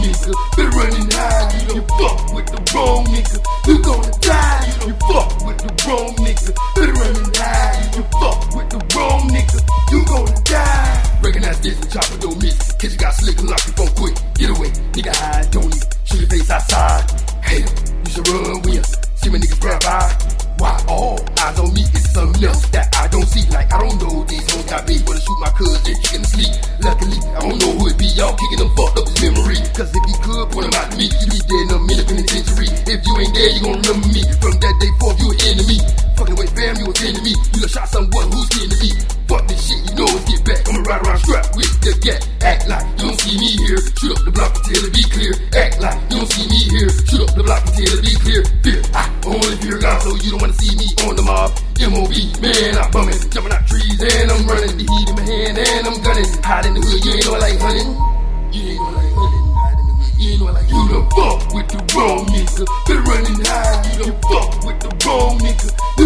nigga. Better running high. You fuck with the wrong nigga. You gonna die. You fuck with the wrong nigga. Better running high. You fuck with the wrong nigga. You gonna die. Recognize this and chopper don't miss. Cause you got slick and lock your phone quick. Get away. Nigga hide, don't even shoot your face outside. Hey, you should run with you see my niggas grab by. Why all eyes on me is something else that I don't see. Like I don't know these hoes got me wanna shoot my cousin, Could point him out to me, you be dead in a minute penitentiary. If you ain't dead, you gon' remember me. From that day forth, you an enemy. Fucking with fam, you was enemy. You done shot someone who's scared to me. Fuck this shit, you know it's get back. I'ma ride around strapped with the gat. Act like you don't see me here. Shoot up the block until it be clear. Act like you don't see me here. Shoot up the block until it be clear. Fear, I only fear God, so you don't wanna see me on the mob. MOB, man, I'm bumming, jumping out trees and I'm running. The heat in my hand and I'm gunning. Hide in the hood, you ain't I like hunting. You ain't I like hunting. You done fuck with the wrong nigga. Better running high. You done fuck with the wrong nigga.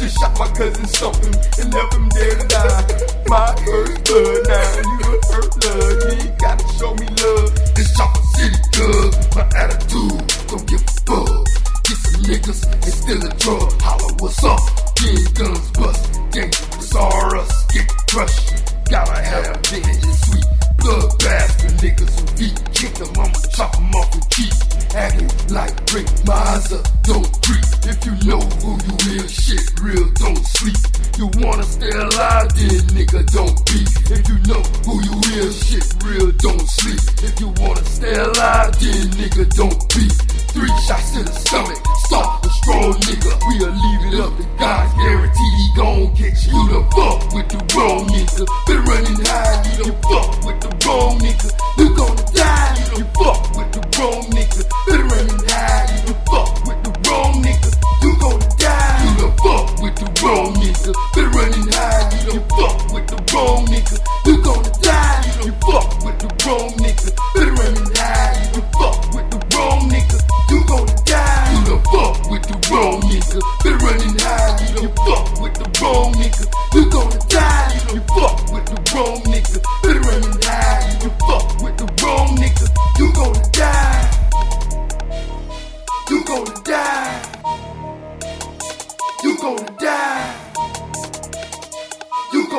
Just shot my cousin something and left him there to die. My first blood now, you done hurt blood. You gotta show me love. This chopper city thug, my attitude, don't give a fuck. Get some niggas and steal a drug. Holla, what's up? Get guns bust, dangerous are us, get crushed. Gotta have vengeance, sweet blood bastard niggas who beat. Kick them, I'ma chop them off and keep acting like Rick Miser. Don't creep if you know who you real shit, real don't sleep. You wanna stay alive, then nigga don't be. If you know who you real shit, real don't sleep. If you wanna stay alive, then nigga don't be. Three shots to the stomach, wrong nigga. Been running high, you fuck with the wrong nigga. You gonna die, you fuck with the wrong nigga.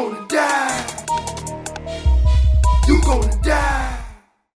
Gonna die. You gonna die.